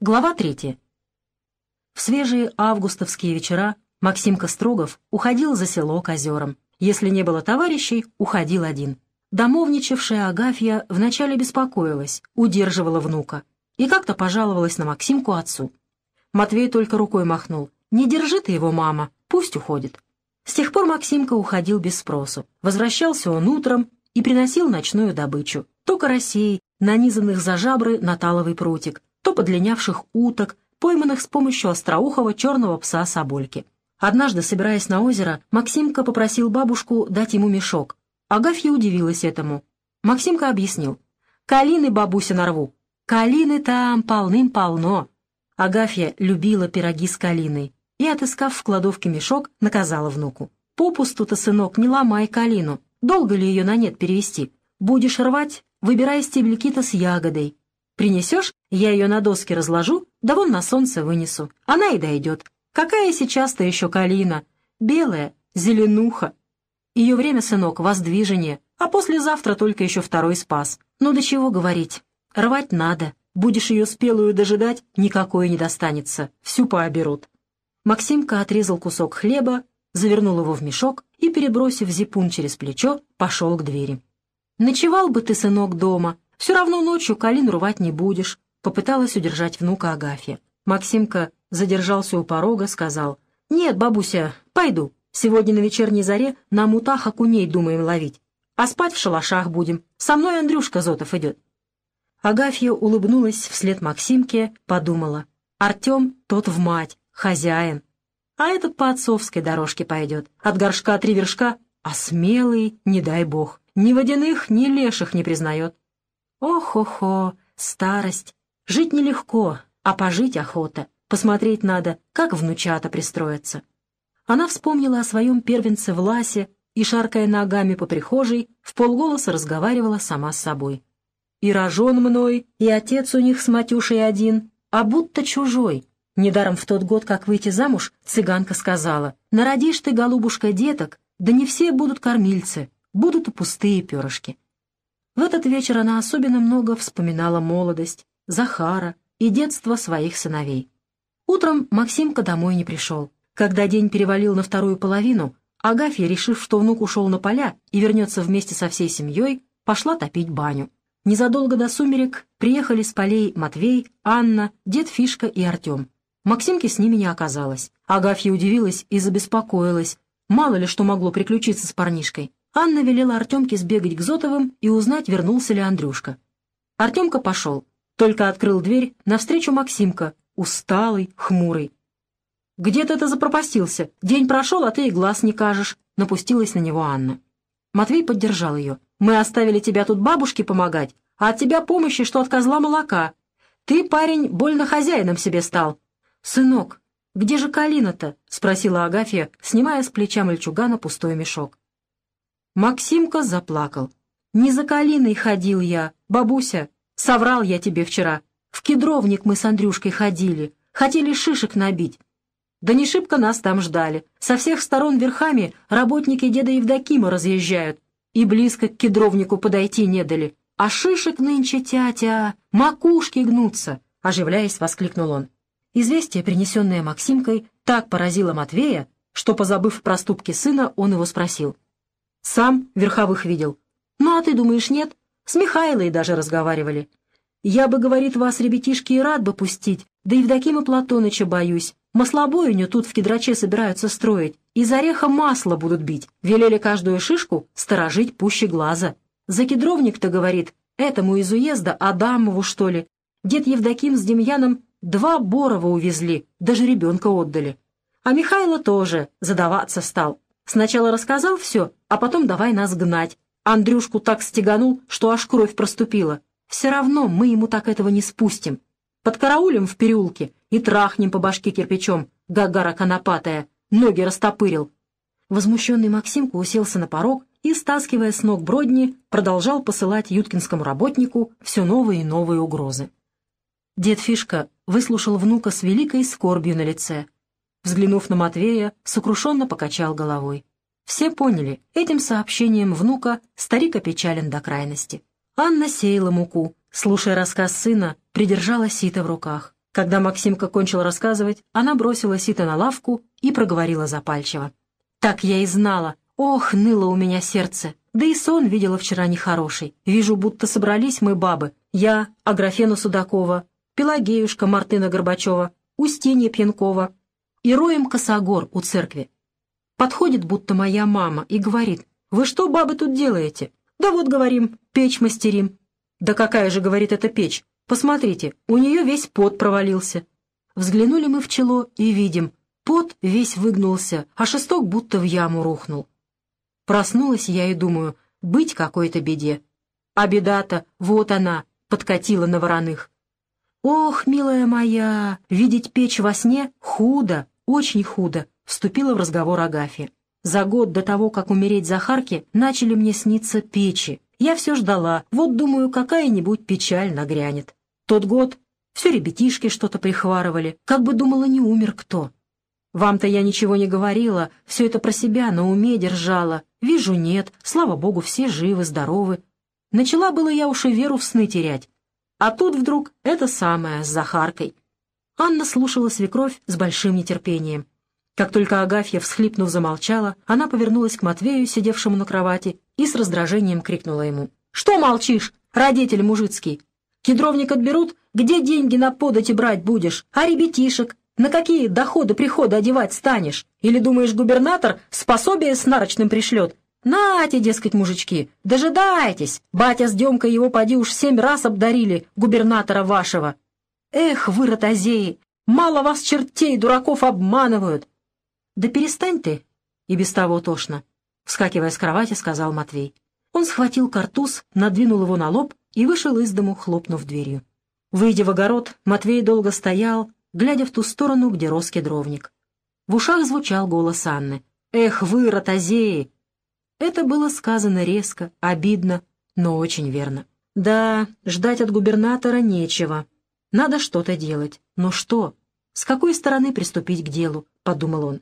Глава третья. В свежие августовские вечера Максим Кострогов уходил за село к озерам. Если не было товарищей, уходил один. Домовничавшая Агафья вначале беспокоилась, удерживала внука и как-то пожаловалась на Максимку отцу. Матвей только рукой махнул. «Не держи ты его, мама, пусть уходит». С тех пор Максимка уходил без спросу. Возвращался он утром и приносил ночную добычу. То карасей, нанизанных за жабры на таловый прутик, то подлинявших уток, пойманных с помощью остроухого черного пса Собольки. Однажды, собираясь на озеро, Максимка попросил бабушку дать ему мешок. Агафья удивилась этому. Максимка объяснил. «Калины, бабуся, нарву. Калины там полным-полно». Агафья любила пироги с калиной и, отыскав в кладовке мешок, наказала внуку. «Попусту-то, сынок, не ломай калину. Долго ли ее на нет перевести? Будешь рвать, выбирай стебельки-то с ягодой. Принесешь, я ее на доске разложу, да вон на солнце вынесу. Она и дойдет. Какая сейчас-то еще калина? Белая, зеленуха. Ее время, сынок, воздвижение, а послезавтра только еще второй спас. Ну до чего говорить? Рвать надо. Будешь ее спелую дожидать, никакой не достанется. Всю пооберут. Максимка отрезал кусок хлеба, завернул его в мешок и, перебросив зипун через плечо, пошел к двери. «Ночевал бы ты, сынок, дома, все равно ночью калину рвать не будешь», — попыталась удержать внука Агафья. Максимка задержался у порога, сказал, «Нет, бабуся, пойду. Сегодня на вечерней заре на мутах окуней думаем ловить. А спать в шалашах будем. Со мной Андрюшка Зотов идет». Агафья улыбнулась вслед Максимке, подумала, «Артем тот в мать, хозяин. А этот по отцовской дорожке пойдет. От горшка три вершка, а смелый, не дай бог, ни водяных, ни леших не признает. Ох-хо-хо, старость. Жить нелегко, а пожить охота. Посмотреть надо, как внучата пристроятся. Она вспомнила о своем первенце Власе и, шаркая ногами по прихожей, в полголоса разговаривала сама с собой. «И рожен мной, и отец у них с Матюшей один, а будто чужой». Недаром в тот год, как выйти замуж, цыганка сказала, «Народишь ты, голубушка, деток, да не все будут кормильцы, будут и пустые перышки». В этот вечер она особенно много вспоминала молодость, Захара и детство своих сыновей. Утром Максимка домой не пришел. Когда день перевалил на вторую половину, Агафья, решив, что внук ушел на поля и вернется вместе со всей семьей, пошла топить баню. Незадолго до сумерек приехали с полей Матвей, Анна, дед Фишка и Артем. Максимки с ними не оказалось. Агафья удивилась и забеспокоилась. Мало ли что могло приключиться с парнишкой. Анна велела Артемке сбегать к Зотовым и узнать, вернулся ли Андрюшка. Артемка пошел, только открыл дверь, навстречу Максимка, усталый, хмурый. «Где ты это запропастился? День прошел, а ты и глаз не кажешь», — напустилась на него Анна. Матвей поддержал ее. «Мы оставили тебя тут бабушке помогать, а от тебя помощи, что от козла молока. Ты, парень, больно хозяином себе стал». «Сынок, где же Калина-то?» — спросила Агафья, снимая с плеча мальчугана пустой мешок. Максимка заплакал. «Не за калиной ходил я, бабуся. Соврал я тебе вчера. В кедровник мы с Андрюшкой ходили. Хотели шишек набить. Да не шибко нас там ждали. Со всех сторон верхами работники деда Евдокима разъезжают. И близко к кедровнику подойти не дали. А шишек нынче тятя, макушки гнутся!» Оживляясь, воскликнул он. Известие, принесенное Максимкой, так поразило Матвея, что, позабыв проступки сына, он его спросил — сам верховых видел. Ну, а ты думаешь, нет? С Михайлой даже разговаривали. Я бы, говорит, вас, ребятишки, и рад бы пустить, да Евдокима Платоныча боюсь. Маслобойню тут в кедраче собираются строить, из ореха масло будут бить. Велели каждую шишку сторожить пуще глаза. За кедровник-то, говорит, этому из уезда Адамову, что ли. Дед Евдоким с Демьяном два Борова увезли, даже ребенка отдали. А Михайло тоже задаваться стал. Сначала рассказал все, а потом давай нас гнать. Андрюшку так стеганул, что аж кровь проступила. Все равно мы ему так этого не спустим. Подкараулим в переулке и трахнем по башке кирпичом, гагара конопатая, ноги растопырил. Возмущенный Максимка уселся на порог и, стаскивая с ног бродни, продолжал посылать юткинскому работнику все новые и новые угрозы. Дед Фишка выслушал внука с великой скорбью на лице — Взглянув на Матвея, сокрушенно покачал головой. Все поняли, этим сообщением внука старик опечален до крайности. Анна сеяла муку, слушая рассказ сына, придержала сито в руках. Когда Максимка кончил рассказывать, она бросила сито на лавку и проговорила запальчиво. «Так я и знала. Ох, ныло у меня сердце. Да и сон видела вчера нехороший. Вижу, будто собрались мы бабы. Я, Аграфена Судакова, Пелагеюшка Мартына Горбачева, Устинья Пьянкова и роем косогор у церкви. Подходит будто моя мама и говорит, «Вы что, бабы, тут делаете?» «Да вот, говорим, печь мастерим». «Да какая же, — говорит, — эта печь? Посмотрите, у нее весь пот провалился». Взглянули мы в чело и видим, пот весь выгнулся, а шесток будто в яму рухнул. Проснулась я и думаю, быть какой-то беде. А беда-то, вот она, подкатила на вороных. «Ох, милая моя, видеть печь во сне худо, очень худо», — вступила в разговор Агафья. «За год до того, как умереть Захарке, начали мне сниться печи. Я все ждала, вот, думаю, какая-нибудь печаль нагрянет. Тот год все ребятишки что-то прихварывали, как бы думала, не умер кто. Вам-то я ничего не говорила, все это про себя на уме держала. Вижу, нет, слава богу, все живы, здоровы. Начала было я уж и веру в сны терять, а тут вдруг это самое с Захаркой. Анна слушала свекровь с большим нетерпением. Как только Агафья, всхлипнув, замолчала, она повернулась к Матвею, сидевшему на кровати, и с раздражением крикнула ему. «Что молчишь, родитель мужицкий? Кедровник отберут? Где деньги на подати брать будешь? А ребятишек? На какие доходы-приходы одевать станешь? Или думаешь, губернатор способие с нарочным пришлет? «Нате, дескать, мужички, дожидайтесь! Батя с Демкой его поди уж семь раз обдарили, губернатора вашего!» «Эх, вы, ротозеи! Мало вас чертей, дураков обманывают!» «Да перестань ты!» И без того тошно. Вскакивая с кровати, сказал Матвей. Он схватил картуз, надвинул его на лоб и вышел из дому, хлопнув дверью. Выйдя в огород, Матвей долго стоял, глядя в ту сторону, где рос кедровник. В ушах звучал голос Анны. «Эх вы, ротозеи! Это было сказано резко, обидно, но очень верно. Да, ждать от губернатора нечего. Надо что-то делать. Но что? С какой стороны приступить к делу? — подумал он.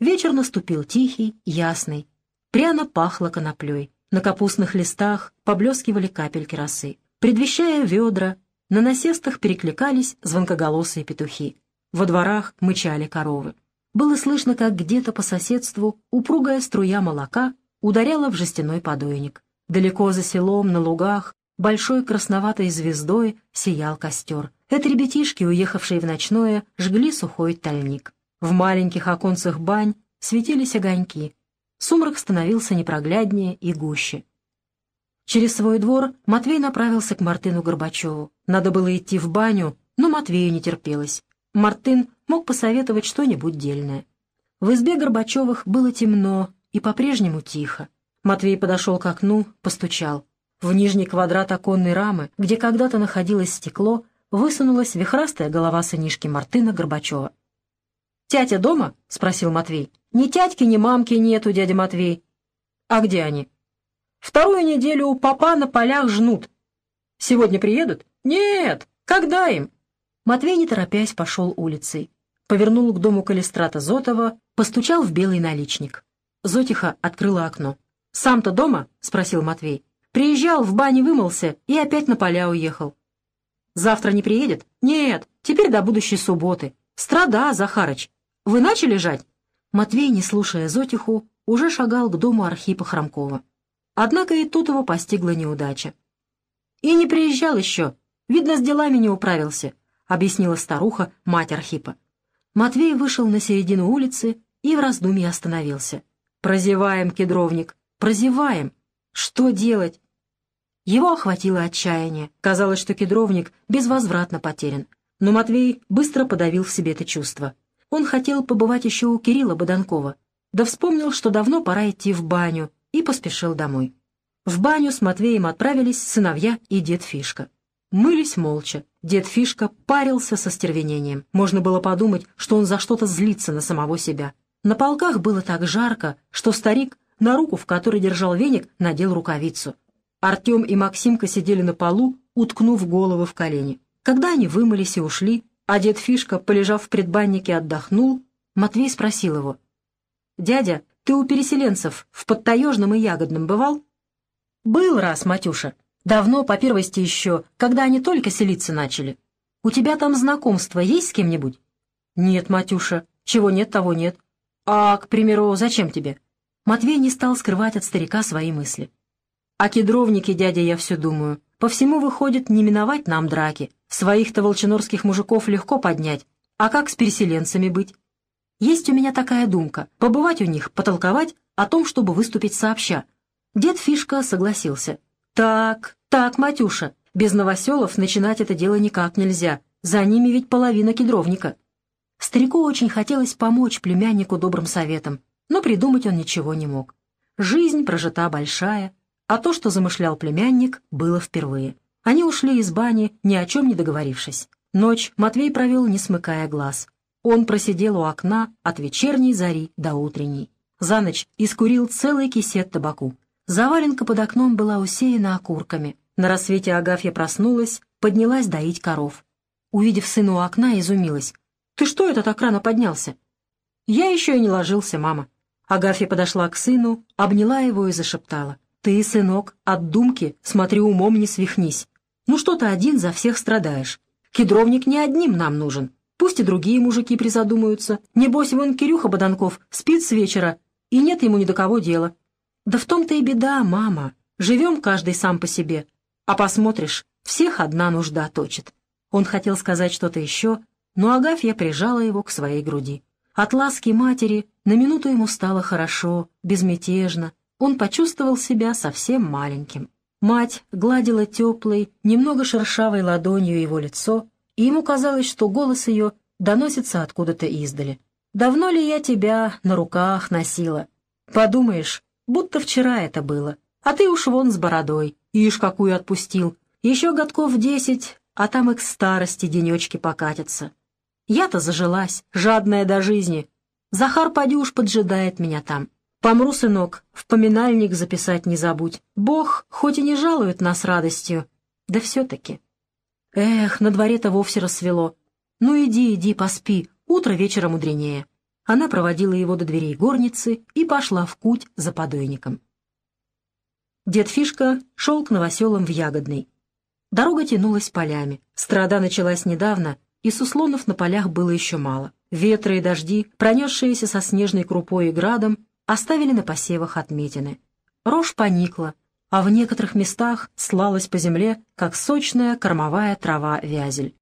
Вечер наступил тихий, ясный. Пряно пахло коноплей. На капустных листах поблескивали капельки росы. Предвещая ведра, на насестах перекликались звонкоголосые петухи. Во дворах мычали коровы. Было слышно, как где-то по соседству упругая струя молока ударяла в жестяной подойник. Далеко за селом, на лугах, большой красноватой звездой сиял костер. Это ребятишки, уехавшие в ночное, жгли сухой тальник. В маленьких оконцах бань светились огоньки. Сумрак становился непрогляднее и гуще. Через свой двор Матвей направился к Мартыну Горбачеву. Надо было идти в баню, но Матвею не терпелось. Мартын мог посоветовать что-нибудь дельное. В избе Горбачевых было темно и по-прежнему тихо. Матвей подошел к окну, постучал. В нижний квадрат оконной рамы, где когда-то находилось стекло, высунулась вихрастая голова сынишки Мартына Горбачева. «Тятя дома?» — спросил Матвей. «Ни тятьки, ни мамки нету, дядя Матвей». «А где они?» «Вторую неделю у папа на полях жнут». «Сегодня приедут?» «Нет. Когда им?» Матвей, не торопясь, пошел улицей. Повернул к дому Калистрата Зотова, постучал в белый наличник. Зотиха открыла окно. «Сам-то дома?» — спросил Матвей. «Приезжал, в бане вымылся и опять на поля уехал». «Завтра не приедет?» «Нет, теперь до будущей субботы. Страда, Захарыч. Вы начали жать?» Матвей, не слушая Зотиху, уже шагал к дому Архипа Хромкова. Однако и тут его постигла неудача. «И не приезжал еще. Видно, с делами не управился», — объяснила старуха, мать Архипа. Матвей вышел на середину улицы и в раздумье остановился. «Прозеваем, кедровник, прозеваем. Что делать?» Его охватило отчаяние. Казалось, что кедровник безвозвратно потерян. Но Матвей быстро подавил в себе это чувство. Он хотел побывать еще у Кирилла Боданкова, да вспомнил, что давно пора идти в баню, и поспешил домой. В баню с Матвеем отправились сыновья и дед Фишка. Мылись молча. Дед Фишка парился со стервенением. Можно было подумать, что он за что-то злится на самого себя. На полках было так жарко, что старик на руку, в которой держал веник, надел рукавицу. Артем и Максимка сидели на полу, уткнув головы в колени. Когда они вымылись и ушли, а дед Фишка, полежав в предбаннике, отдохнул, Матвей спросил его. «Дядя, ты у переселенцев в Подтаежном и Ягодном бывал?» «Был раз, Матюша. Давно, по первости еще, когда они только селиться начали. у тебя там знакомство есть с кем-нибудь?» «Нет, Матюша, чего нет, того нет. А, к примеру, зачем тебе?» Матвей не стал скрывать от старика свои мысли. «О кедровнике, дядя, я все думаю. По всему выходит не миновать нам драки. Своих-то волчинорских мужиков легко поднять. А как с переселенцами быть? Есть у меня такая думка — побывать у них, потолковать о том, чтобы выступить сообща. Дед Фишка согласился. «Так, так, Матюша, без новоселов начинать это дело никак нельзя. За ними ведь половина кедровника». Старику очень хотелось помочь племяннику добрым советом, но придумать он ничего не мог. Жизнь прожита большая, а то, что замышлял племянник, было впервые. Они ушли из бани, ни о чем не договорившись. Ночь Матвей провел, не смыкая глаз. Он просидел у окна от вечерней зари до утренней. За ночь искурил целый кисет табаку. Заваленка под окном была усеяна окурками. На рассвете Агафья проснулась, поднялась доить коров. Увидев сына у окна, изумилась. «Ты что это так рано поднялся?» «Я еще и не ложился, мама». Агафья подошла к сыну, обняла его и зашептала. «Ты, сынок, от думки, смотри, умом не свихнись. Ну что ты один за всех страдаешь? Кедровник не одним нам нужен. Пусть и другие мужики призадумаются. Небось, вон Кирюха Боданков спит с вечера, и нет ему ни до кого дела. Да в том-то и беда, мама. Живем каждый сам по себе. А посмотришь, всех одна нужда точит. Он хотел сказать что-то еще, но Агафья прижала его к своей груди. От ласки матери на минуту ему стало хорошо, безмятежно, он почувствовал себя совсем маленьким. Мать гладила теплой, немного шершавой ладонью его лицо, и ему казалось, что голос ее доносится откуда-то издали. «Давно ли я тебя на руках носила? Подумаешь, будто вчера это было. А ты уж вон с бородой, ишь какую отпустил. Еще годков десять, а там и к старости денечки покатятся. Я-то зажилась, жадная до жизни. Захар Падюш поджидает меня там. Помру, сынок, в поминальник записать не забудь. Бог хоть и не жалует нас радостью, да все-таки. Эх, на дворе-то вовсе рассвело. Ну иди, иди, поспи, утро вечера мудренее. Она проводила его до дверей горницы и пошла в путь за подойником. Дед Фишка шел к новоселам в Ягодный. Дорога тянулась полями. Страда началась недавно, и суслонов на полях было еще мало. Ветры и дожди, пронесшиеся со снежной крупой и градом, оставили на посевах отметины. Рожь поникла, а в некоторых местах слалась по земле, как сочная кормовая трава вязель.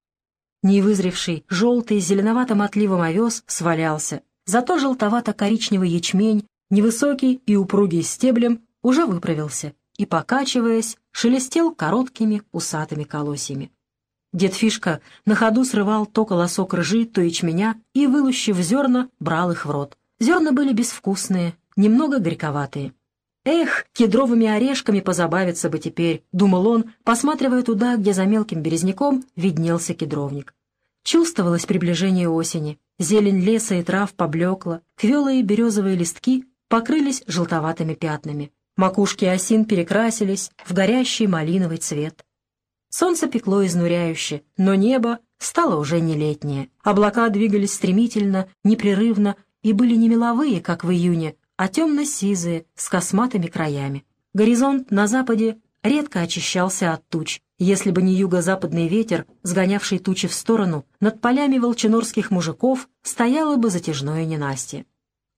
Невызревший, желтый, зеленоватым отливом овес свалялся, зато желтовато-коричневый ячмень, невысокий и упругий стеблем, уже выправился и, покачиваясь, шелестел короткими усатыми колосьями. Дед Фишка на ходу срывал то колосок ржи, то ячменя и, вылущив зерна, брал их в рот. Зерна были безвкусные, немного горьковатые. «Эх, кедровыми орешками позабавиться бы теперь», — думал он, посматривая туда, где за мелким березняком виднелся кедровник. Чувствовалось приближение осени. Зелень леса и трав поблекла, квелые березовые листки покрылись желтоватыми пятнами. Макушки осин перекрасились в горящий малиновый цвет. Солнце пекло изнуряюще, но небо стало уже не летнее. Облака двигались стремительно, непрерывно и были не меловые, как в июне, а темно-сизые, с косматыми краями. Горизонт на западе редко очищался от туч. Если бы не юго-западный ветер, сгонявший тучи в сторону, над полями волчинорских мужиков стояло бы затяжное ненастье.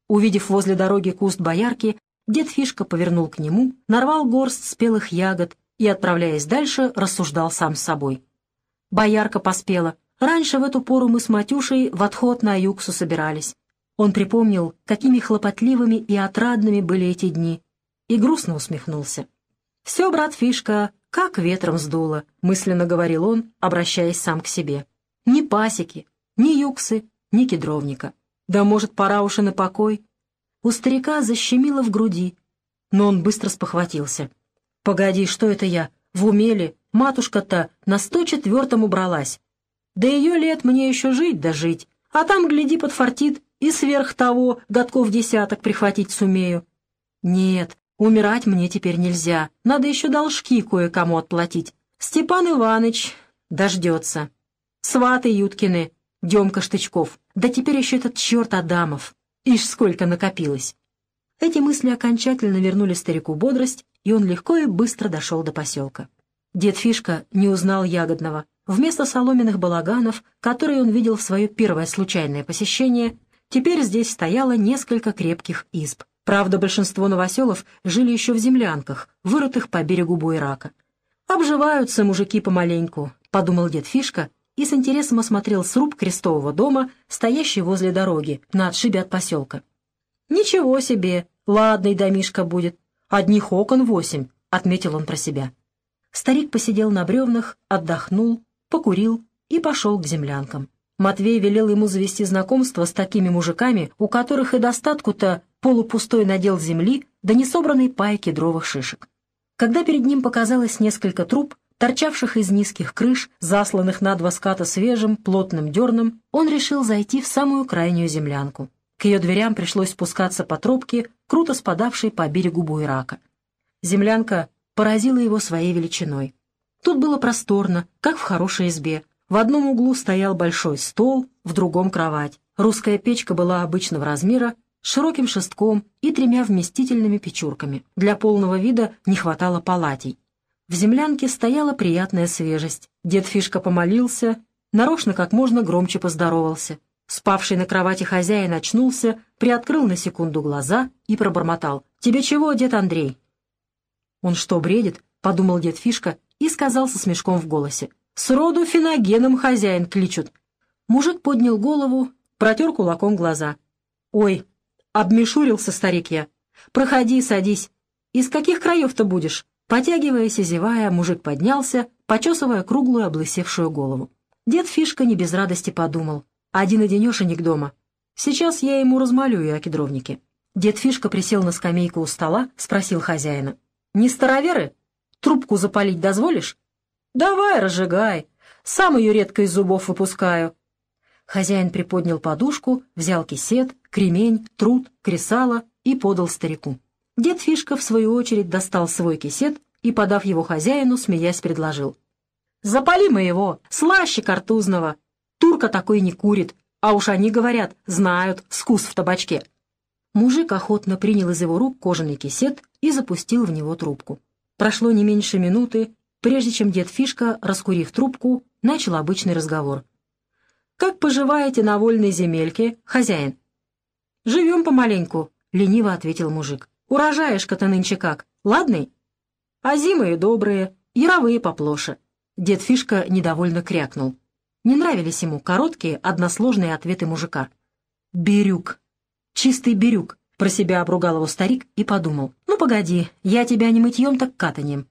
Увидев возле дороги куст боярки, дед Фишка повернул к нему, нарвал горсть спелых ягод и, отправляясь дальше, рассуждал сам с собой. Боярка поспела. Раньше в эту пору мы с Матюшей в отход на Юксу собирались. Он припомнил, какими хлопотливыми и отрадными были эти дни, и грустно усмехнулся. «Все, брат Фишка, как ветром сдуло», — мысленно говорил он, обращаясь сам к себе. «Ни пасеки, ни юксы, ни кедровника. Да, может, пора уж и на покой?» У старика защемило в груди, но он быстро спохватился. «Погоди, что это я? В уме Матушка-то на сто четвертом убралась. Да ее лет мне еще жить да жить, а там, гляди, подфартит, и сверх того годков десяток прихватить сумею. Нет, умирать мне теперь нельзя, надо еще должки кое-кому отплатить. Степан Иваныч дождется. Сваты Юткины, Демка Штычков, да теперь еще этот черт Адамов. Ишь, сколько накопилось. Эти мысли окончательно вернули старику бодрость, и он легко и быстро дошел до поселка. Дед Фишка не узнал Ягодного. Вместо соломенных балаганов, которые он видел в свое первое случайное посещение, теперь здесь стояло несколько крепких изб. Правда, большинство новоселов жили еще в землянках, вырытых по берегу Буйрака. «Обживаются мужики помаленьку», — подумал дед Фишка и с интересом осмотрел сруб крестового дома, стоящий возле дороги, на отшибе от поселка. «Ничего себе! Ладный домишка будет. Одних окон восемь», — отметил он про себя. Старик посидел на бревнах, отдохнул, покурил и пошел к землянкам. Матвей велел ему завести знакомство с такими мужиками, у которых и достатку-то полупустой надел земли да несобранной пай кедровых шишек. Когда перед ним показалось несколько труб, торчавших из низких крыш, засланных на два ската свежим, плотным дерном, он решил зайти в самую крайнюю землянку. К ее дверям пришлось спускаться по тропке, круто спадавшей по берегу Буйрака. Землянка поразила его своей величиной. Тут было просторно, как в хорошей избе. В одном углу стоял большой стол, в другом — кровать. Русская печка была обычного размера, с широким шестком и тремя вместительными печурками. Для полного вида не хватало палатей. В землянке стояла приятная свежесть. Дед Фишка помолился, нарочно как можно громче поздоровался. Спавший на кровати хозяин очнулся, приоткрыл на секунду глаза и пробормотал. «Тебе чего, дед Андрей?» «Он что, бредит?» — подумал дед Фишка и сказал со смешком в голосе. «Сроду феногеном хозяин кличут». Мужик поднял голову, протер кулаком глаза. «Ой, обмешурился старик я. Проходи, садись. Из каких краев-то будешь?» Потягиваясь и зевая, мужик поднялся, почесывая круглую облысевшую голову. Дед Фишка не без радости подумал. Один-одинешенек дома. Сейчас я ему размалюю о кедровнике. Дед Фишка присел на скамейку у стола, спросил хозяина. «Не староверы? Трубку запалить дозволишь?» «Давай, разжигай. Сам ее редко из зубов выпускаю». Хозяин приподнял подушку, взял кисет, кремень, труд, кресало и подал старику. Дед Фишка, в свою очередь, достал свой кисет и, подав его хозяину, смеясь, предложил. «Запали мы его, слаще картузного. Турка такой не курит, а уж они говорят, знают вкус в табачке». Мужик охотно принял из его рук кожаный кисет и запустил в него трубку. Прошло не меньше минуты, прежде чем дед Фишка, раскурив трубку, начал обычный разговор. «Как поживаете на вольной земельке, хозяин?» «Живем помаленьку», — лениво ответил мужик. Урожаешка-то нынче как, ладный? А зимы добрые, яровые поплоше. Дед Фишка недовольно крякнул. Не нравились ему короткие, односложные ответы мужика. «Бирюк! Чистый бирюк!» — про себя обругал его старик и подумал. «Ну, погоди, я тебя не мытьем, так катанем».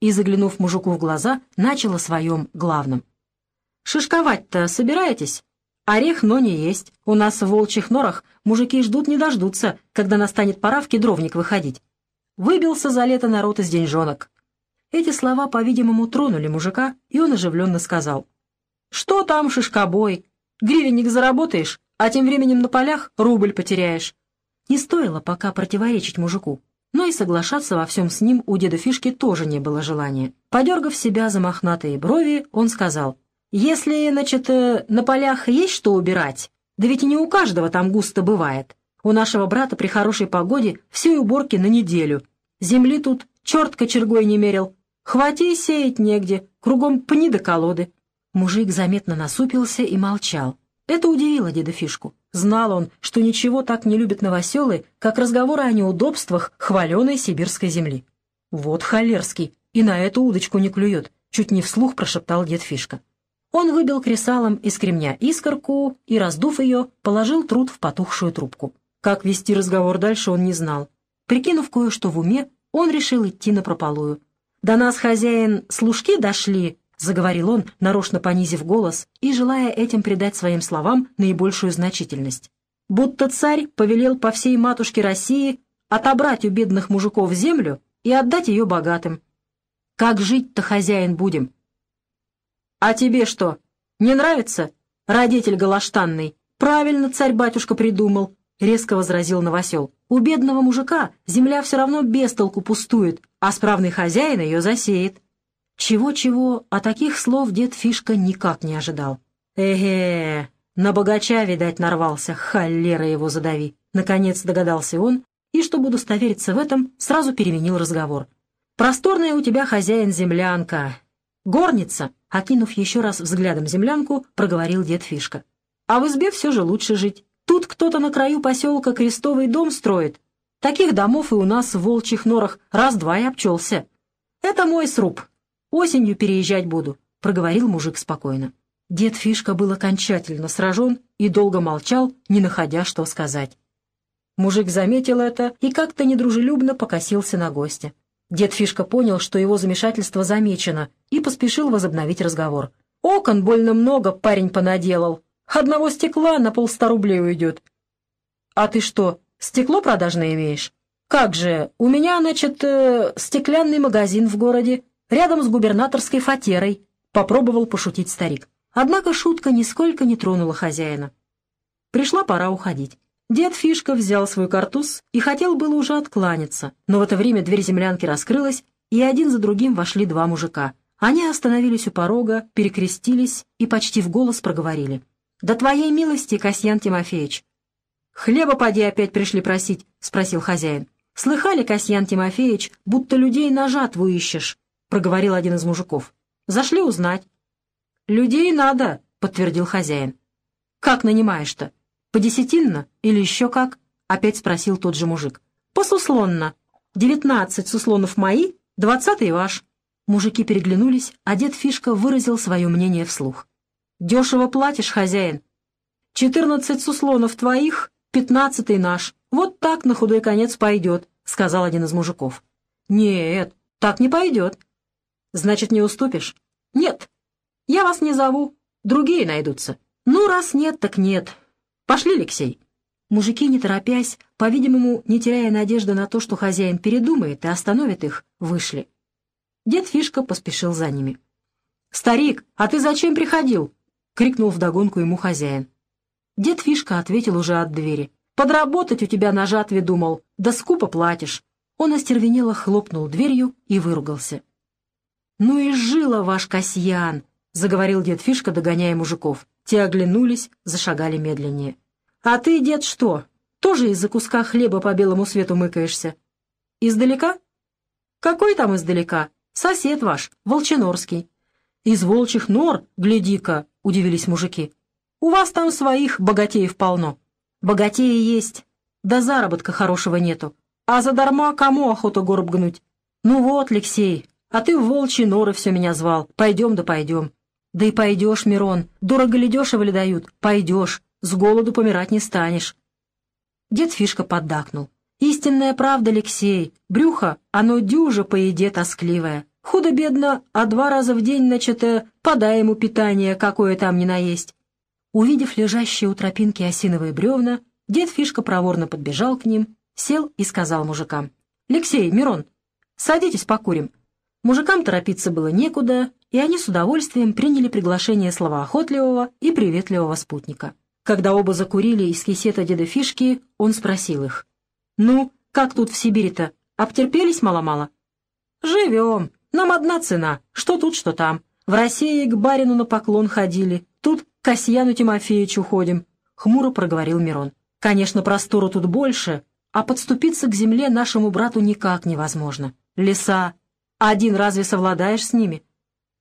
И, заглянув мужику в глаза, начал о своем главном. «Шишковать-то собираетесь?» Орех, но не есть. У нас в волчьих норах мужики ждут не дождутся, когда настанет пора в кедровник выходить. Выбился за лето народ из деньжонок. Эти слова, по-видимому, тронули мужика, и он оживленно сказал. «Что там, шишкобой? Гривенник заработаешь, а тем временем на полях рубль потеряешь». Не стоило пока противоречить мужику, но и соглашаться во всем с ним у деда Фишки тоже не было желания. Подергав себя за мохнатые брови, он сказал — если, значит, э, на полях есть что убирать, да ведь и не у каждого там густо бывает. У нашего брата при хорошей погоде все уборки на неделю. Земли тут черт кочергой не мерил. Хвати сеять негде, кругом пни до колоды. Мужик заметно насупился и молчал. Это удивило деда Фишку. Знал он, что ничего так не любят новоселы, как разговоры о неудобствах хваленой сибирской земли. «Вот холерский, и на эту удочку не клюет», — чуть не вслух прошептал дед Фишка. Он выбил кресалом из кремня искорку и, раздув ее, положил труд в потухшую трубку. Как вести разговор дальше, он не знал. Прикинув кое-что в уме, он решил идти на прополую. «До нас, хозяин, служки дошли», — заговорил он, нарочно понизив голос и желая этим придать своим словам наибольшую значительность. «Будто царь повелел по всей матушке России отобрать у бедных мужиков землю и отдать ее богатым. Как жить-то, хозяин, будем? «А тебе что, не нравится, родитель голоштанный?» «Правильно царь-батюшка придумал», — резко возразил Новосел. «У бедного мужика земля все равно без толку пустует, а справный хозяин ее засеет». Чего-чего, а таких слов дед Фишка никак не ожидал. «Эге, на богача, видать, нарвался, холера его задави!» Наконец догадался он, и, чтобы удостовериться в этом, сразу переменил разговор. «Просторная у тебя хозяин землянка. Горница!» Окинув еще раз взглядом землянку, проговорил дед Фишка. «А в избе все же лучше жить. Тут кто-то на краю поселка крестовый дом строит. Таких домов и у нас в волчьих норах раз-два и обчелся. Это мой сруб. Осенью переезжать буду», — проговорил мужик спокойно. Дед Фишка был окончательно сражен и долго молчал, не находя, что сказать. Мужик заметил это и как-то недружелюбно покосился на гостя. Дед Фишка понял, что его замешательство замечено, и поспешил возобновить разговор. «Окон больно много парень понаделал. Одного стекла на полста рублей уйдет». «А ты что, стекло продажное имеешь?» «Как же, у меня, значит, э, стеклянный магазин в городе, рядом с губернаторской фатерой», — попробовал пошутить старик. Однако шутка нисколько не тронула хозяина. Пришла пора уходить. Дед Фишка взял свой картуз и хотел было уже откланяться, но в это время дверь землянки раскрылась, и один за другим вошли два мужика. Они остановились у порога, перекрестились и почти в голос проговорили. «Да твоей милости, Касьян Тимофеевич!» «Хлеба поди опять пришли просить?» — спросил хозяин. «Слыхали, Касьян Тимофеевич, будто людей на жатву ищешь?» — проговорил один из мужиков. «Зашли узнать». «Людей надо», — подтвердил хозяин. «Как нанимаешь-то? Подесятинно или еще как?» — опять спросил тот же мужик. «Посуслонно. Девятнадцать суслонов мои, двадцатый ваш». Мужики переглянулись, а дед Фишка выразил свое мнение вслух. «Дешево платишь, хозяин. Четырнадцать суслонов твоих, пятнадцатый наш. Вот так на худой конец пойдет», — сказал один из мужиков. «Нет, так не пойдет». «Значит, не уступишь?» «Нет. Я вас не зову. Другие найдутся». «Ну, раз нет, так нет. Пошли, Алексей». Мужики, не торопясь, по-видимому, не теряя надежды на то, что хозяин передумает и остановит их, вышли. Дед Фишка поспешил за ними. «Старик, а ты зачем приходил?» — крикнул вдогонку ему хозяин. Дед Фишка ответил уже от двери. «Подработать у тебя на жатве думал, да скупо платишь». Он остервенело хлопнул дверью и выругался. «Ну и жила ваш Касьян!» — заговорил дед Фишка, догоняя мужиков. Те оглянулись, зашагали медленнее. «А ты, дед, что, тоже из-за куска хлеба по белому свету мыкаешься?» «Издалека?» «Какой там издалека? Сосед ваш, Волчинорский». «Из волчьих нор, гляди-ка», — удивились мужики. «У вас там своих богатеев полно». «Богатеи есть, да заработка хорошего нету. А задарма кому охота горб гнуть?» «Ну вот, Алексей, а ты в волчьи норы все меня звал. Пойдем да пойдем». «Да и пойдешь, Мирон. Дорого ли дешево ли дают? Пойдешь. С голоду помирать не станешь». Дед Фишка поддакнул. Истинная правда, Алексей. Брюхо, оно дюже по еде тоскливое. Худо-бедно, а два раза в день, значит, э, подай ему питание, какое там ни наесть. Увидев лежащие у тропинки осиновые бревна, дед Фишка проворно подбежал к ним, сел и сказал мужикам. «Алексей, Мирон, садитесь покурим». Мужикам торопиться было некуда, и они с удовольствием приняли приглашение словоохотливого и приветливого спутника. Когда оба закурили из кисета деда Фишки, он спросил их. «Ну, как тут в Сибири-то? Обтерпелись мало-мало?» «Живем. Нам одна цена. Что тут, что там. В России к барину на поклон ходили. Тут к Касьяну Тимофеевичу ходим», — хмуро проговорил Мирон. «Конечно, простору тут больше, а подступиться к земле нашему брату никак невозможно. Леса. Один разве совладаешь с ними?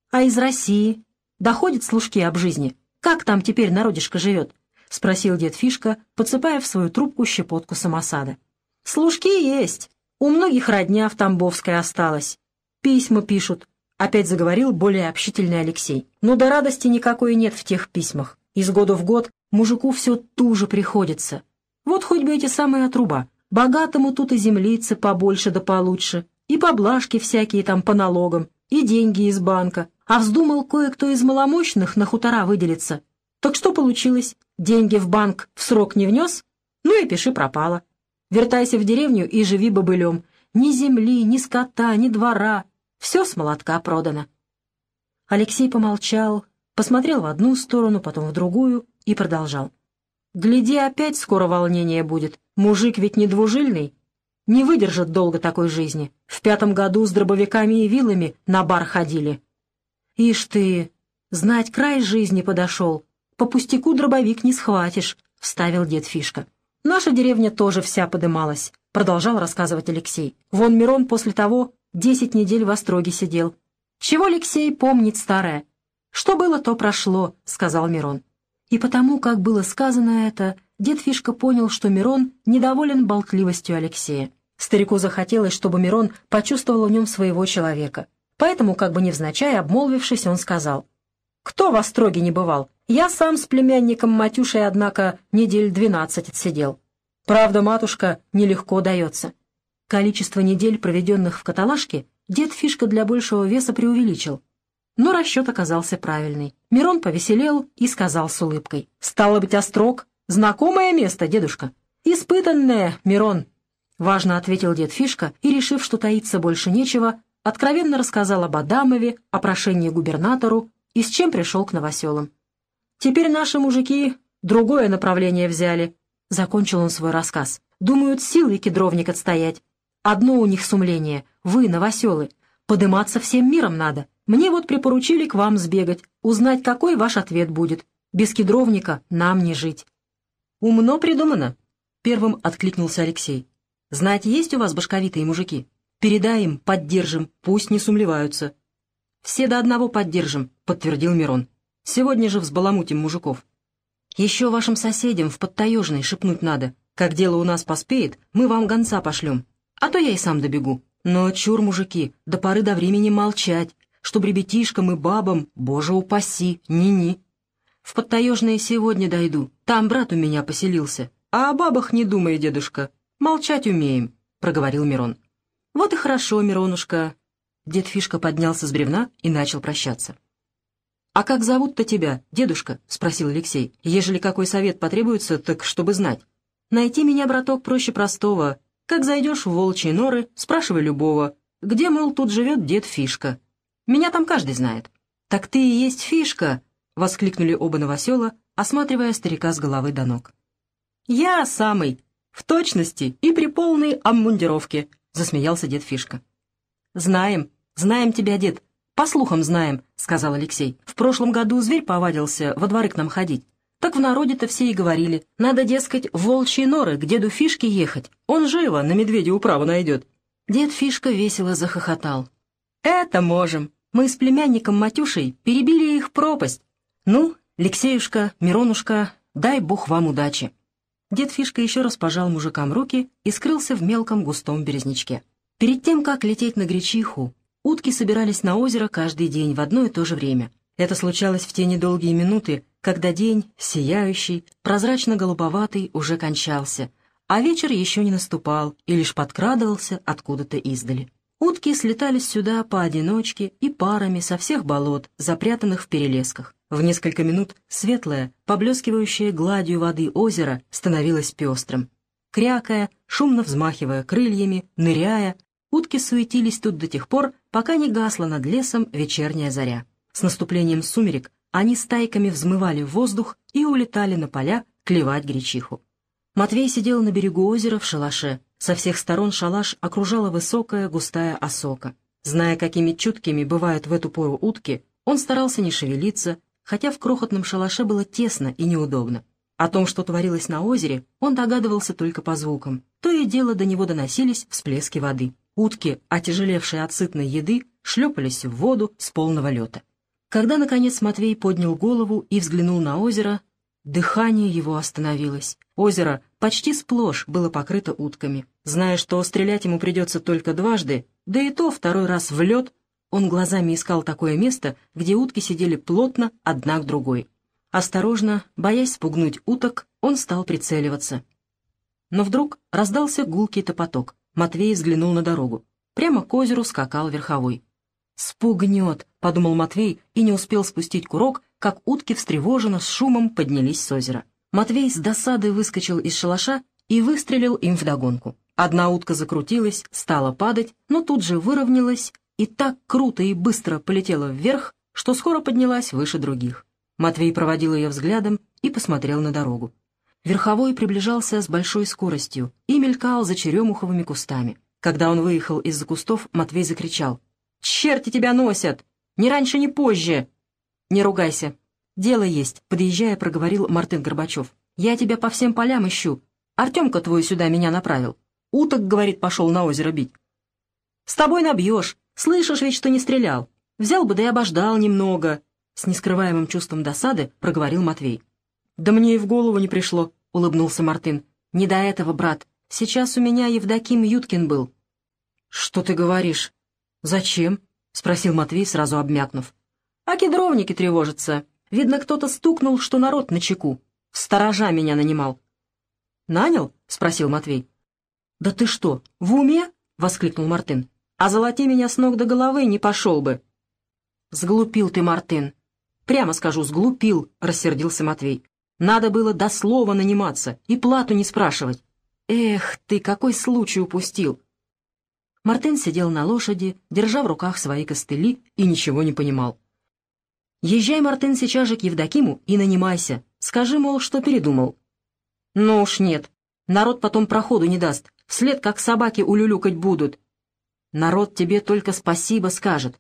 А из России? Доходят служки об жизни? Как там теперь народишко живет?» — спросил дед Фишка, подсыпая в свою трубку щепотку самосада. «Служки есть. У многих родня в Тамбовской осталась. Письма пишут». Опять заговорил более общительный Алексей. «Но до радости никакой нет в тех письмах. Из года в год мужику все туже приходится. Вот хоть бы эти самые отруба. Богатому тут и землицы побольше да получше, и поблажки всякие там по налогам, и деньги из банка. А вздумал кое-кто из маломощных на хутора выделиться. Так что получилось? Деньги в банк в срок не внес? Ну и пиши пропало. Вертайся в деревню и живи бобылем. Ни земли, ни скота, ни двора. Все с молотка продано. Алексей помолчал, посмотрел в одну сторону, потом в другую и продолжал. «Гляди, опять скоро волнение будет. Мужик ведь не двужильный. Не выдержит долго такой жизни. В пятом году с дробовиками и вилами на бар ходили». «Ишь ты, знать край жизни подошел. По пустяку дробовик не схватишь», — вставил дед Фишка. Наша деревня тоже вся подымалась, продолжал рассказывать Алексей. Вон Мирон после того десять недель в Остроге сидел. Чего Алексей помнит старое? «Что было, то прошло», — сказал Мирон. И потому, как было сказано это, дед Фишка понял, что Мирон недоволен болтливостью Алексея. Старику захотелось, чтобы Мирон почувствовал в нем своего человека. Поэтому, как бы невзначай, обмолвившись, он сказал, «Кто в Остроге не бывал? Я сам с племянником Матюшей, однако, недель двенадцать отсидел. Правда, матушка, нелегко дается». Количество недель, проведенных в каталажке, дед Фишка для большего веса преувеличил. Но расчет оказался правильный. Мирон повеселел и сказал с улыбкой. «Стало быть, Острог. Знакомое место, дедушка?» «Испытанное, Мирон», — важно ответил дед Фишка и, решив, что таиться больше нечего, откровенно рассказал об Адамове, о прошении губернатору и с чем пришел к новоселам. «Теперь наши мужики другое направление взяли», — закончил он свой рассказ. «Думают, силой кедровник отстоять. Одно у них сумление — вы, новоселы, подыматься всем миром надо. Мне вот припоручили к вам сбегать, узнать, какой ваш ответ будет. Без кедровника нам не жить». «Умно придумано», — первым откликнулся Алексей. «Знать, есть у вас башковитые мужики? Передай им, поддержим, пусть не сумлеваются». «Все до одного поддержим», — подтвердил Мирон. «Сегодня же взбаламутим мужиков». «Еще вашим соседям в Подтаежной шепнуть надо. Как дело у нас поспеет, мы вам гонца пошлем. А то я и сам добегу. Но чур, мужики, до поры до времени молчать, чтоб ребятишкам и бабам, боже упаси, ни-ни. В Подтаежные сегодня дойду, там брат у меня поселился. А о бабах не думай, дедушка, молчать умеем, — проговорил Мирон. Вот и хорошо, Миронушка. Дед Фишка поднялся с бревна и начал прощаться. «А как зовут-то тебя, дедушка?» — спросил Алексей. «Ежели какой совет потребуется, так чтобы знать. Найти меня, браток, проще простого. Как зайдешь в волчьи норы, спрашивай любого, где, мол, тут живет дед Фишка. Меня там каждый знает». «Так ты и есть фишка!» — воскликнули оба новосела, осматривая старика с головы до ног. «Я самый! В точности и при полной обмундировке!» — засмеялся дед Фишка. «Знаем, знаем тебя, дед, по слухам знаем», — сказал Алексей. «В прошлом году зверь повадился во дворы к нам ходить. Так в народе-то все и говорили. Надо, дескать, в волчьи норы к деду Фишке ехать. Он живо на медведя управу найдет». Дед Фишка весело захохотал. «Это можем. Мы с племянником Матюшей перебили их пропасть. Ну, Алексеюшка, Миронушка, дай бог вам удачи». Дед Фишка еще раз пожал мужикам руки и скрылся в мелком густом березнячке. Перед тем, как лететь на Гречиху, утки собирались на озеро каждый день в одно и то же время. Это случалось в те недолгие минуты, когда день, сияющий, прозрачно-голубоватый, уже кончался, а вечер еще не наступал и лишь подкрадывался откуда-то издали. Утки слетались сюда поодиночке и парами со всех болот, запрятанных в перелесках. В несколько минут светлое, поблескивающее гладью воды озеро становилось пестрым. Крякая, шумно взмахивая крыльями, ныряя, утки суетились тут до тех пор, пока не гасла над лесом вечерняя заря. С наступлением сумерек они стайками взмывали в воздух и улетали на поля клевать гречиху. Матвей сидел на берегу озера в шалаше. Со всех сторон шалаш окружала высокая густая осока. Зная, какими чуткими бывают в эту пору утки, он старался не шевелиться, хотя в крохотном шалаше было тесно и неудобно. О том, что творилось на озере, он догадывался только по звукам. То и дело до него доносились всплески воды. Утки, отяжелевшие от сытной еды, шлепались в воду с полного лета. Когда, наконец, Матвей поднял голову и взглянул на озеро, Дыхание его остановилось. Озеро почти сплошь было покрыто утками. Зная, что стрелять ему придется только дважды, да и то второй раз в лед, он глазами искал такое место, где утки сидели плотно одна к другой. Осторожно, боясь спугнуть уток, он стал прицеливаться. Но вдруг раздался гулкий топоток. Матвей взглянул на дорогу. Прямо к озеру скакал верховой. «Спугнет», — подумал Матвей и не успел спустить курок, как утки встревоженно с шумом поднялись с озера. Матвей с досадой выскочил из шалаша и выстрелил им вдогонку. Одна утка закрутилась, стала падать, но тут же выровнялась и так круто и быстро полетела вверх, что скоро поднялась выше других. Матвей проводил ее взглядом и посмотрел на дорогу. Верховой приближался с большой скоростью и мелькал за черемуховыми кустами. Когда он выехал из-за кустов, Матвей закричал. «Черти тебя носят! Ни раньше, ни позже! «Не ругайся. Дело есть», — подъезжая, проговорил Мартын Горбачев. «Я тебя по всем полям ищу. Артемка твой сюда меня направил. Уток, говорит, пошел на озеро бить». «С тобой набьешь. Слышишь ведь, что не стрелял. Взял бы, да и обождал немного. с нескрываемым чувством досады проговорил Матвей. «Да мне и в голову не пришло», — улыбнулся Мартын. «Не до этого, брат. Сейчас у меня Евдоким Юткин был». «Что ты говоришь? Зачем?» — спросил Матвей, сразу обмякнув. «А кедровники тревожатся. Видно, кто-то стукнул, что народ на чеку. Сторожа меня нанимал». «Нанял?» — спросил Матвей. «Да ты что, в уме?» — воскликнул Мартын. «А золоти меня с ног до головы не пошел бы». «Сглупил ты, Мартын. Прямо скажу, сглупил», — рассердился Матвей. «Надо было до слова наниматься и плату не спрашивать. Эх, ты какой случай упустил!» Мартын сидел на лошади, держа в руках свои костыли, и ничего не понимал. «Езжай, Мартын, сейчас же к Евдокиму и нанимайся. Скажи, мол, что передумал». «Ну уж нет. Народ потом проходу не даст. Вслед как собаки улюлюкать будут. Народ тебе только спасибо скажет.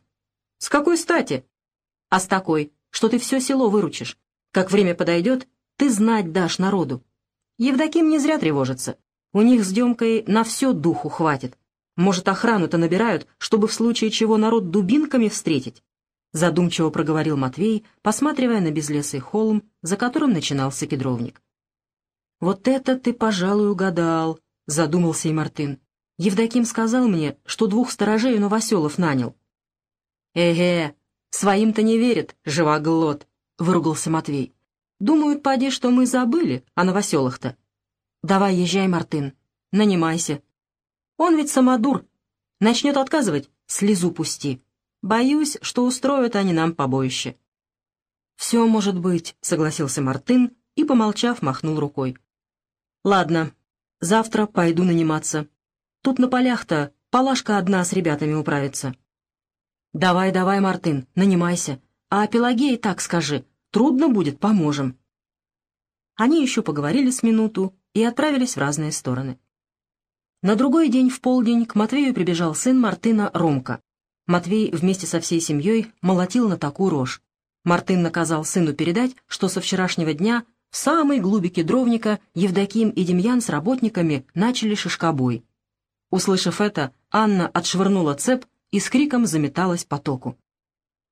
С какой стати? А с такой, что ты все село выручишь. Как время подойдет, ты знать дашь народу. Евдоким не зря тревожится. У них с Демкой на все духу хватит. Может, охрану-то набирают, чтобы в случае чего народ дубинками встретить? Задумчиво проговорил Матвей, посматривая на безлесый холм, за которым начинался кедровник. «Вот это ты, пожалуй, угадал», — задумался и Мартын. «Евдоким сказал мне, что двух сторожей новоселов нанял». «Эге, своим-то не верит, живоглот», — выругался Матвей. «Думают, поди, что мы забыли о новоселах-то». «Давай езжай, Мартын, нанимайся». «Он ведь самодур. Начнет отказывать, слезу пусти. Боюсь, что устроят они нам побоище». «Все может быть», — согласился Мартын и, помолчав, махнул рукой. «Ладно, завтра пойду наниматься. Тут на полях-то Палашка одна с ребятами управится». «Давай, давай, Мартын, нанимайся. А Пелагее так скажи. Трудно будет, поможем». Они еще поговорили с минуту и отправились в разные стороны. На другой день в полдень к Матвею прибежал сын Мартына Ромка. Матвей вместе со всей семьей молотил на такую рожь. Мартын наказал сыну передать, что со вчерашнего дня в самой глуби кедровника Евдоким и Демьян с работниками начали шишкобой. Услышав это, Анна отшвырнула цеп и с криком заметалась по току.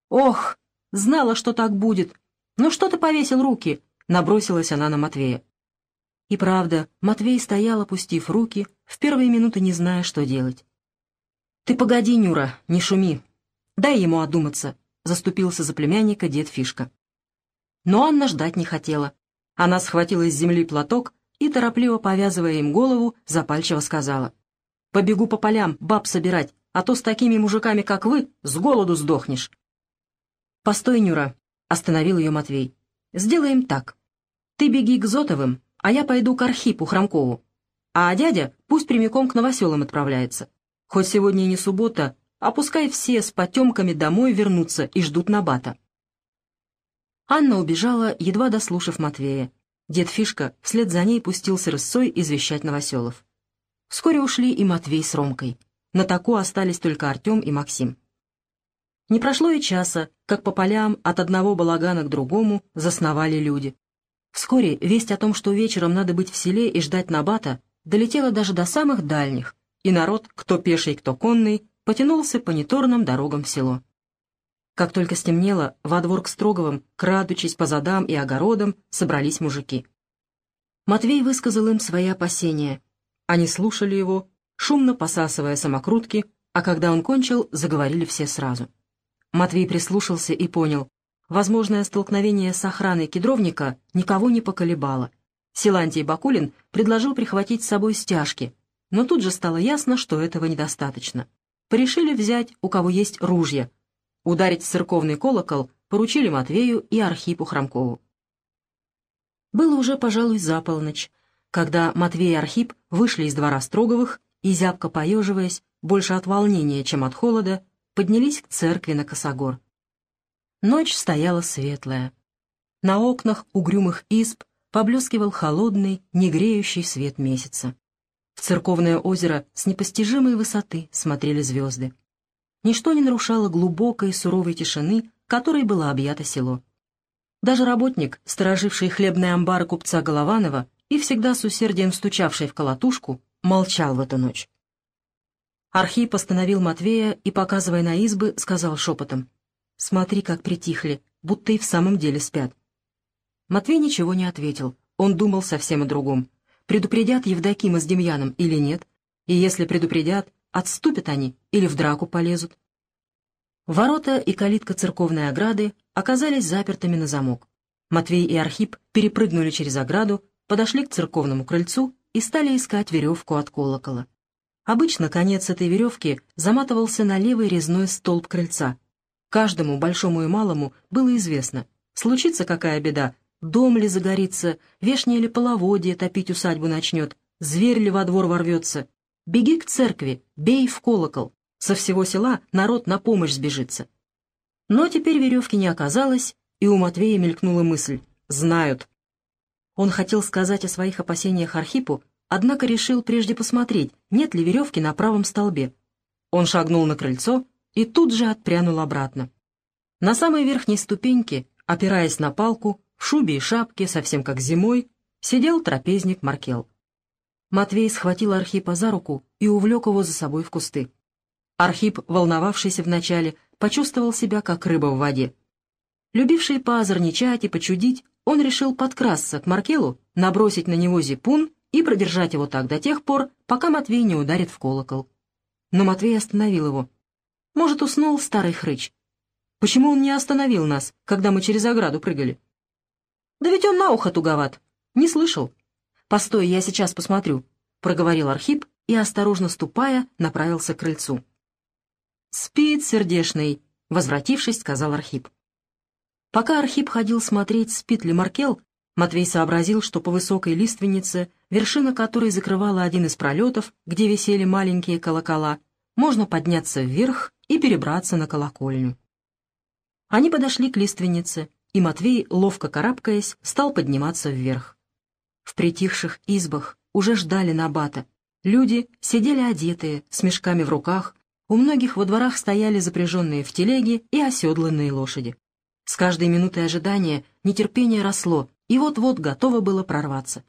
«Ох, знала, что так будет! Ну что ты повесил руки?» — набросилась она на Матвея. И правда, Матвей стоял, опустив руки, в первые минуты не зная, что делать. «Ты погоди, Нюра, не шуми. Дай ему одуматься», — заступился за племянника дед Фишка. Но Анна ждать не хотела. Она схватила с земли платок и, торопливо повязывая им голову, запальчиво сказала. «Побегу по полям баб собирать, а то с такими мужиками, как вы, с голоду сдохнешь». «Постой, Нюра», — остановил ее Матвей. «Сделаем так. Ты беги к Зотовым, а я пойду к Архипу Хромкову. А дядя пусть прямиком к новоселам отправляется. Хоть сегодня и не суббота, а пускай все с потемками домой вернутся и ждут Набата». Анна убежала, едва дослушав Матвея. Дед Фишка вслед за ней пустился рысцой извещать новоселов. Вскоре ушли и Матвей с Ромкой. На таку остались только Артем и Максим. Не прошло и часа, как по полям от одного балагана к другому засновали люди. Вскоре весть о том, что вечером надо быть в селе и ждать Набата, долетела даже до самых дальних, и народ, кто пеший, кто конный, потянулся по неторным дорогам в село. Как только стемнело, во двор к Строговым, крадучись по задам и огородам, собрались мужики. Матвей высказал им свои опасения. Они слушали его, шумно посасывая самокрутки, а когда он кончил, заговорили все сразу. Матвей прислушался и понял, возможное столкновение с охраной кедровника никого не поколебало. Силантий Бакулин предложил прихватить с собой стяжки, но тут же стало ясно, что этого недостаточно. Порешили взять, у кого есть ружья, Ударить церковный колокол поручили Матвею и Архипу Хромкову. Было уже, пожалуй, за полночь, когда Матвей и Архип вышли из двора Строговых и, зябко поеживаясь, больше от волнения, чем от холода, поднялись к церкви на Косогор. Ночь стояла светлая. На окнах угрюмых изб поблескивал холодный, негреющий свет месяца. Церковное озеро с непостижимой высоты смотрели звезды ничто не нарушало глубокой суровой тишины, которой было объято село. Даже работник, стороживший хлебный амбар купца Голованова и всегда с усердием стучавший в колотушку, молчал в эту ночь. Архип остановил Матвея и, показывая на избы, сказал шепотом, «Смотри, как притихли. будто и в самом деле спят. Матвей ничего не ответил. Он думал совсем о другом. Предупредят Евдокима с Демьяном или нет? И если предупредят, отступят они или в драку полезут? Ворота и калитка церковной ограды оказались запертыми на замок. Матвей и Архип перепрыгнули через ограду, подошли к церковному крыльцу и стали искать веревку от колокола. Обычно конец этой веревки заматывался на левый резной столб крыльца. Каждому, большому и малому, было известно. Случится какая беда, дом ли загорится, вешнее ли половодье топить усадьбу начнет, зверь ли во двор ворвется. Беги к церкви, бей в колокол. Со всего села народ на помощь сбежится. Но теперь веревки не оказалось, и у Матвея мелькнула мысль «знают». Он хотел сказать о своих опасениях Архипу, однако решил прежде посмотреть, нет ли веревки на правом столбе. Он шагнул на крыльцо и тут же отпрянул обратно. На самой верхней ступеньке, опираясь на палку, в шубе и шапке, совсем как зимой, сидел трапезник Маркел. Матвей схватил Архипа за руку и увлек его за собой в кусты. Архип, волновавшийся вначале, почувствовал себя как рыба в воде. Любивший поозорничать и почудить, он решил подкрасться к Маркелу, набросить на него зипун и продержать его так до тех пор, пока Матвей не ударит в колокол. Но Матвей остановил его. Может, уснул старый хрыч. Почему он не остановил нас, когда мы через ограду прыгали? Да ведь он на ухо туговат. Не слышал. Постой, я сейчас посмотрю, — проговорил Архип и, осторожно ступая, направился к крыльцу. «Спит, сердешный», — возвратившись, сказал Архип. Пока Архип ходил смотреть, спит ли Маркел, Матвей сообразил, что по высокой лиственнице, вершина которой закрывала один из пролетов, где висели маленькие колокола, можно подняться вверх и перебраться на колокольню. Они подошли к лиственнице, и Матвей, ловко карабкаясь, стал подниматься вверх. В притихших избах уже ждали Набата. Люди сидели одетые, с мешками в руках, у многих во дворах стояли запряженные в телеги и оседланные лошади. С каждой минутой ожидания нетерпение росло, и вот-вот готово было прорваться.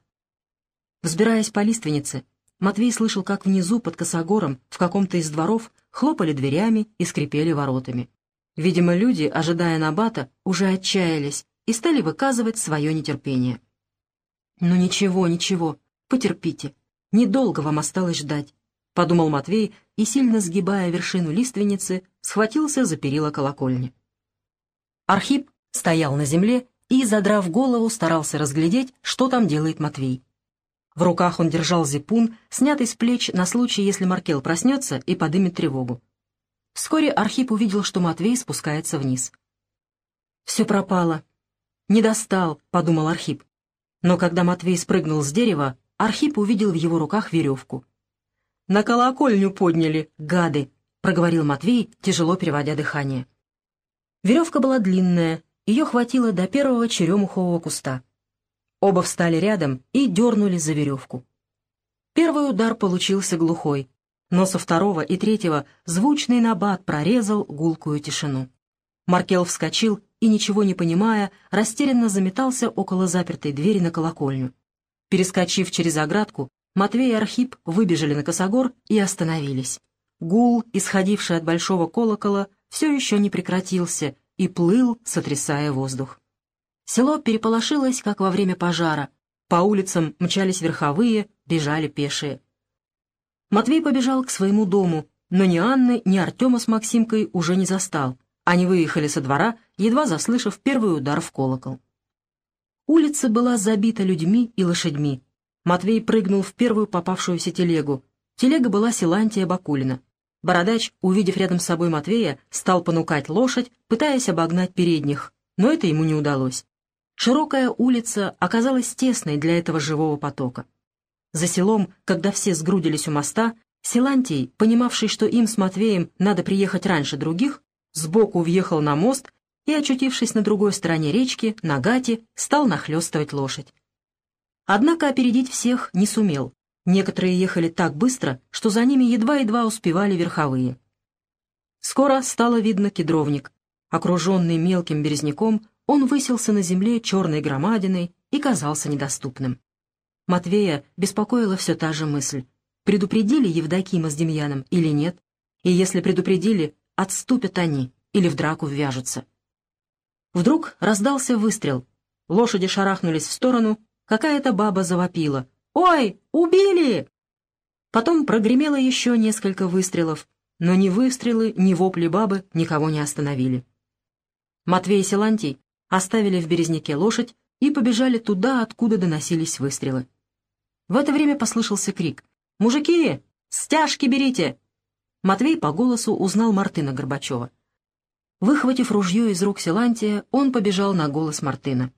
Взбираясь по лиственнице, Матвей слышал, как внизу, под косогором, в каком-то из дворов, хлопали дверями и скрипели воротами. Видимо, люди, ожидая Набата, уже отчаялись и стали выказывать свое нетерпение. «Ну ничего, ничего, потерпите. Недолго вам осталось ждать», — подумал Матвей и, сильно сгибая вершину лиственницы, схватился за перила колокольни. Архип стоял на земле и, задрав голову, старался разглядеть, что там делает Матвей. В руках он держал зипун, снятый с плеч на случай, если Маркел проснется и подымет тревогу. Вскоре Архип увидел, что Матвей спускается вниз. «Все пропало. Не достал», — подумал Архип. Но когда Матвей спрыгнул с дерева, Архип увидел в его руках веревку. «На колокольню подняли, гады!» — проговорил Матвей, тяжело переводя дыхание. Веревка была длинная, ее хватило до первого черемухового куста. Оба встали рядом и дернули за веревку. Первый удар получился глухой, но со второго и третьего звучный набат прорезал гулкую тишину. Маркел вскочил и, ничего не понимая, растерянно заметался около запертой двери на колокольню. Перескочив через оградку, Матвей и Архип выбежали на косогор и остановились. Гул, исходивший от большого колокола, все еще не прекратился и плыл, сотрясая воздух. Село переполошилось, как во время пожара. По улицам мчались верховые, бежали пешие. Матвей побежал к своему дому, но ни Анны, ни Артема с Максимкой уже не застал. Они выехали со двора, едва заслышав первый удар в колокол. Улица была забита людьми и лошадьми. Матвей прыгнул в первую попавшуюся телегу. Телега была Силантия Бакулина. Бородач, увидев рядом с собой Матвея, стал понукать лошадь, пытаясь обогнать передних, но это ему не удалось. Широкая улица оказалась тесной для этого живого потока. За селом, когда все сгрудились у моста, Силантий, понимавший, что им с Матвеем надо приехать раньше других, сбоку въехал на мост и, очутившись на другой стороне речки, на гате, стал нахлестывать лошадь. Однако опередить всех не сумел. Некоторые ехали так быстро, что за ними едва-едва успевали верховые. Скоро стало видно кедровник. Окруженный мелким березняком, он высился на земле черной громадиной и казался недоступным. Матвея беспокоила все та же мысль. Предупредили Евдокима с Демьяном или нет? И если предупредили, отступят они или в драку ввяжутся. Вдруг раздался выстрел. Лошади шарахнулись в сторону, какая-то баба завопила. «Ой, убили!» Потом прогремело еще несколько выстрелов, но ни выстрелы, ни вопли бабы никого не остановили. Матвей и Силантий оставили в Березняке лошадь и побежали туда, откуда доносились выстрелы. В это время послышался крик. «Мужики, стяжки берите!» Матвей по голосу узнал Мартына Горбачева. Выхватив ружье из рук Силантия, он побежал на голос Мартына.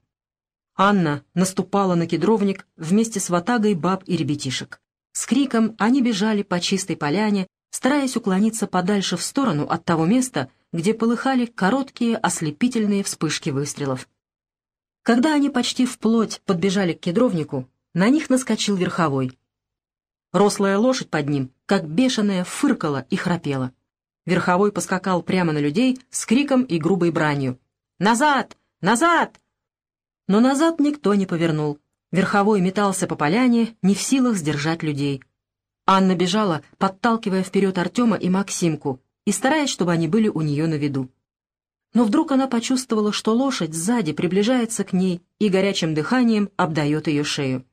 Анна наступала на кедровник вместе с ватагой баб и ребятишек. С криком они бежали по чистой поляне, стараясь уклониться подальше в сторону от того места, где полыхали короткие ослепительные вспышки выстрелов. Когда они почти вплоть подбежали к кедровнику, на них наскочил верховой. Рослая лошадь под ним, как бешеная, фыркала и храпела. Верховой поскакал прямо на людей с криком и грубой бранью. «Назад! Назад!» Но назад никто не повернул. Верховой метался по поляне, не в силах сдержать людей. Анна бежала, подталкивая вперед Артема и Максимку, и стараясь, чтобы они были у нее на виду. Но вдруг она почувствовала, что лошадь сзади приближается к ней и горячим дыханием обдает ее шею.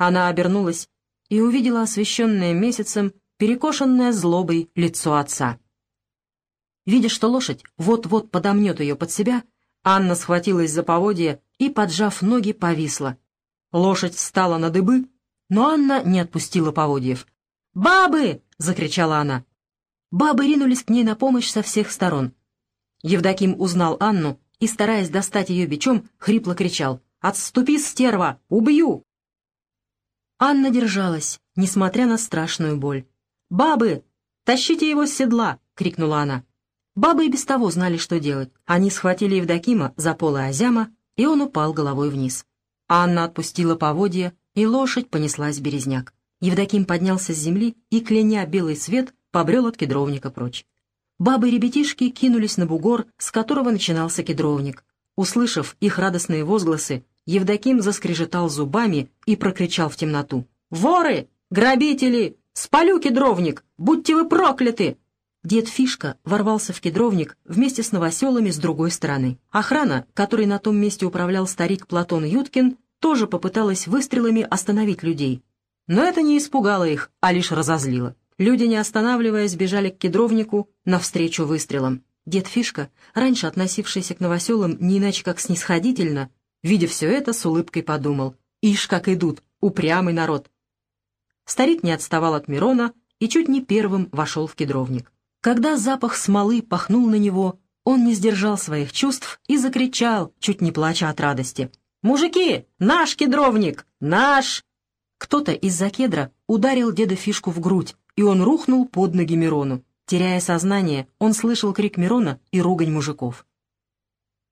Она обернулась и увидела освещенное месяцем, перекошенное злобой лицо отца. Видя, что лошадь вот-вот подомнет ее под себя, Анна схватилась за поводья и, поджав ноги, повисла. Лошадь встала на дыбы, но Анна не отпустила поводьев. «Бабы!» — закричала она. Бабы ринулись к ней на помощь со всех сторон. Евдоким узнал Анну и, стараясь достать ее бичом, хрипло кричал. «Отступи, стерва! Убью!» Анна держалась, несмотря на страшную боль. «Бабы! Тащите его с седла!» — крикнула она. Бабы и без того знали, что делать. Они схватили Евдокима за полы Азяма, и он упал головой вниз. Анна отпустила поводья, и лошадь понеслась в березняк. Евдоким поднялся с земли и, кляня белый свет, побрел от кедровника прочь. Бабы и ребятишки кинулись на бугор, с которого начинался кедровник. Услышав их радостные возгласы, Евдоким заскрежетал зубами и прокричал в темноту. «Воры! Грабители! Спалю кедровник! Будьте вы прокляты! Дед Фишка ворвался в кедровник вместе с новоселами с другой стороны. Охрана, которой на том месте управлял старик Платон Юткин, тоже попыталась выстрелами остановить людей. Но это не испугало их, а лишь разозлило. Люди, не останавливаясь, бежали к кедровнику навстречу выстрелам. Дед Фишка, раньше относившийся к новоселам не иначе как снисходительно, видя все это, с улыбкой подумал. «Ишь, как идут! Упрямый народ!» Старик не отставал от Мирона и чуть не первым вошел в кедровник. Когда запах смолы пахнул на него, он не сдержал своих чувств и закричал, чуть не плача от радости. «Мужики, наш кедровник! Наш!» Кто-то из-за кедра ударил деда Фишку в грудь, и он рухнул под ноги Мирону. Теряя сознание, он слышал крик Мирона и ругань мужиков.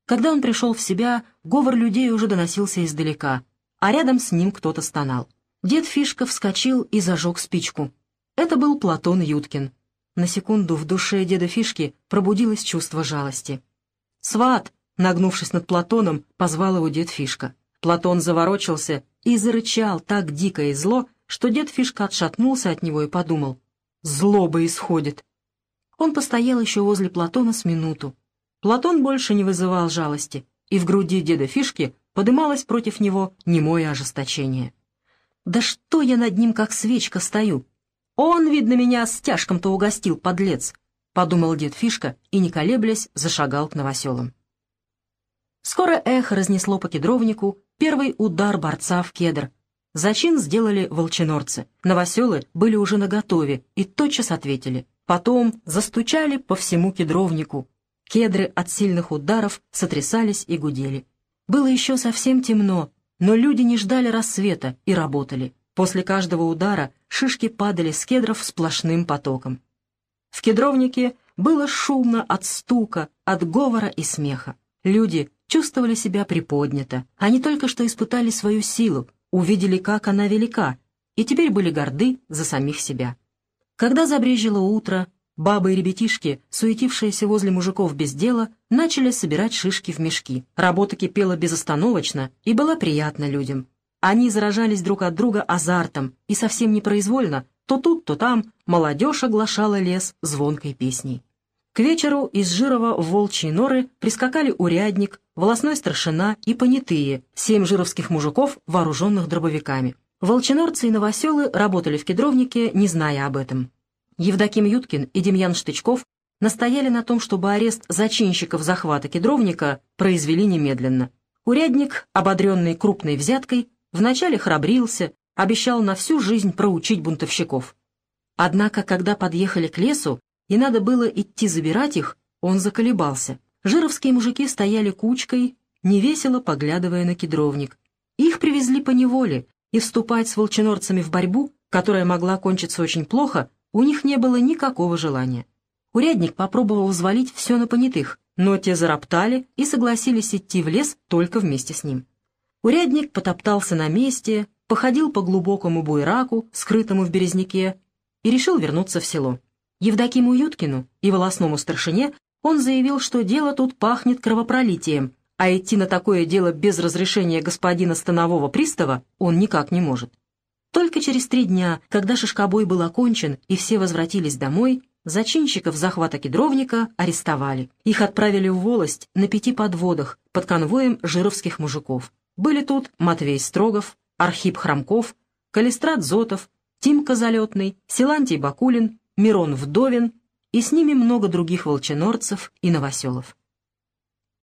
Когда он пришел в себя, говор людей уже доносился издалека, а рядом с ним кто-то стонал. Дед Фишка вскочил и зажег спичку. Это был Платон Юткин. На секунду в душе деда Фишки пробудилось чувство жалости. «Сват!» — нагнувшись над Платоном, позвал его дед Фишка. Платон заворочился и зарычал так дико и зло, что дед Фишка отшатнулся от него и подумал. «Злоба исходит!» Он постоял еще возле Платона с минуту. Платон больше не вызывал жалости, и в груди деда Фишки подымалось против него немое ожесточение. «Да что я над ним, как свечка, стою? «Он, видно, меня стяжком-то угостил, подлец», — подумал дед Фишка и, не колеблясь, зашагал к новоселам. Скоро эхо разнесло по кедровнику первый удар борца в кедр. Зачин сделали волчинорцы. Новоселы были уже наготове и тотчас ответили. Потом застучали по всему кедровнику. Кедры от сильных ударов сотрясались и гудели. Было еще совсем темно, но люди не ждали рассвета и работали. После каждого удара шишки падали с кедров сплошным потоком. В кедровнике было шумно от стука, от говора и смеха. Люди чувствовали себя приподнято. Они только что испытали свою силу, увидели, как она велика, и теперь были горды за самих себя. Когда забрежило утро, бабы и ребятишки, суетившиеся возле мужиков без дела, начали собирать шишки в мешки. Работа кипела безостановочно и была приятна людям. Они заражались друг от друга азартом, и совсем непроизвольно, то тут, то там, молодежь оглашала лес звонкой песней. К вечеру из Жирова в Волчьи норы прискакали урядник, волосной старшина и понятые, семь жировских мужиков, вооруженных дробовиками. Волчинорцы и новоселы работали в кедровнике, не зная об этом. Евдоким Юткин и Демьян Штычков настояли на том, чтобы арест зачинщиков захвата кедровника произвели немедленно. Урядник, ободренный крупной взяткой, вначале храбрился, обещал на всю жизнь проучить бунтовщиков. Однако, когда подъехали к лесу, и надо было идти забирать их, он заколебался. Жировские мужики стояли кучкой, невесело поглядывая на кедровник. Их привезли по неволе, и вступать с волчинорцами в борьбу, которая могла кончиться очень плохо, у них не было никакого желания. Урядник попробовал взвалить все на понятых, но те зароптали и согласились идти в лес только вместе с ним. Урядник потоптался на месте, походил по глубокому буйраку, скрытому в березняке, и решил вернуться в село. Евдокиму Юткину и волосному старшине он заявил, что дело тут пахнет кровопролитием, а идти на такое дело без разрешения господина станового пристава он никак не может. Только через три дня, когда шишкобой был окончен и все возвратились домой, зачинщиков захвата кедровника арестовали. Их отправили в волость на пяти подводах под конвоем жировских мужиков. Были тут Матвей Строгов, Архип Хромков, Калистрат Зотов, Тимка Залетный, Силантий Бакулин, Мирон Вдовин и с ними много других волчинорцев и новоселов.